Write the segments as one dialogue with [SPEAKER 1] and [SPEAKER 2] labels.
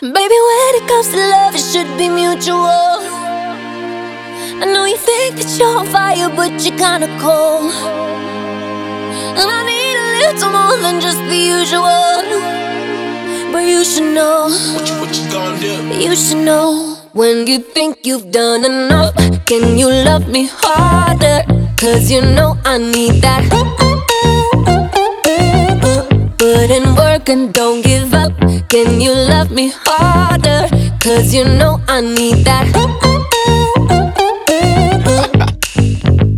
[SPEAKER 1] Baby, when it comes to love, it should be mutual. I know you think that you're on fire, but you're kinda cold. And I need a little more than just the usual. But you should know,
[SPEAKER 2] What you, what you gonna do?
[SPEAKER 1] you should know. When you think you've done enough, can you love me harder? Cause you know I need that. Put in work and don't give. Can you love me harder? Cause you know I need that.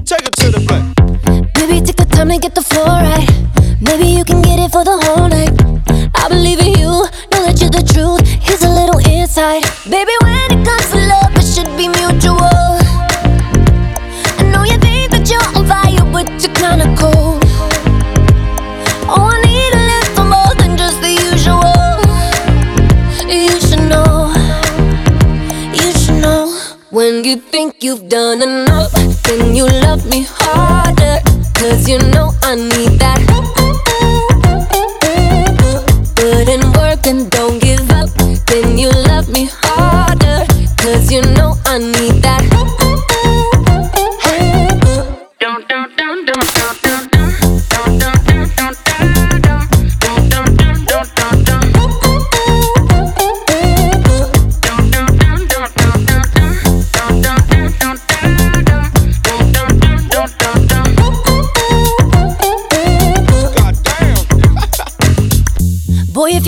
[SPEAKER 2] Take it to the bank.
[SPEAKER 1] Maybe take the time to get the floor right. Maybe you can get it for the whole night. I believe in you, know that you're the truth. Here's a little insight. Baby, when it comes to love, it should be mutual. When you think you've done enough, then you love me harder. Cause you know I need that.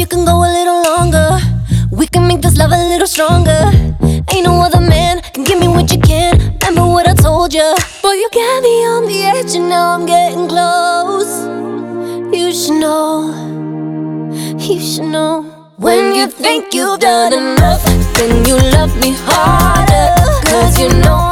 [SPEAKER 1] You can go a little longer, we can make this love a little stronger. Ain't no other man can give me what you can. Remember what I told you. Boy, you got me on the edge, and now I'm getting close. You should know, you should know. When you think you've done enough, then you love me harder. Cause you know